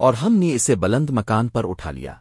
اور ہم نے اسے بلند مکان پر اٹھا لیا۔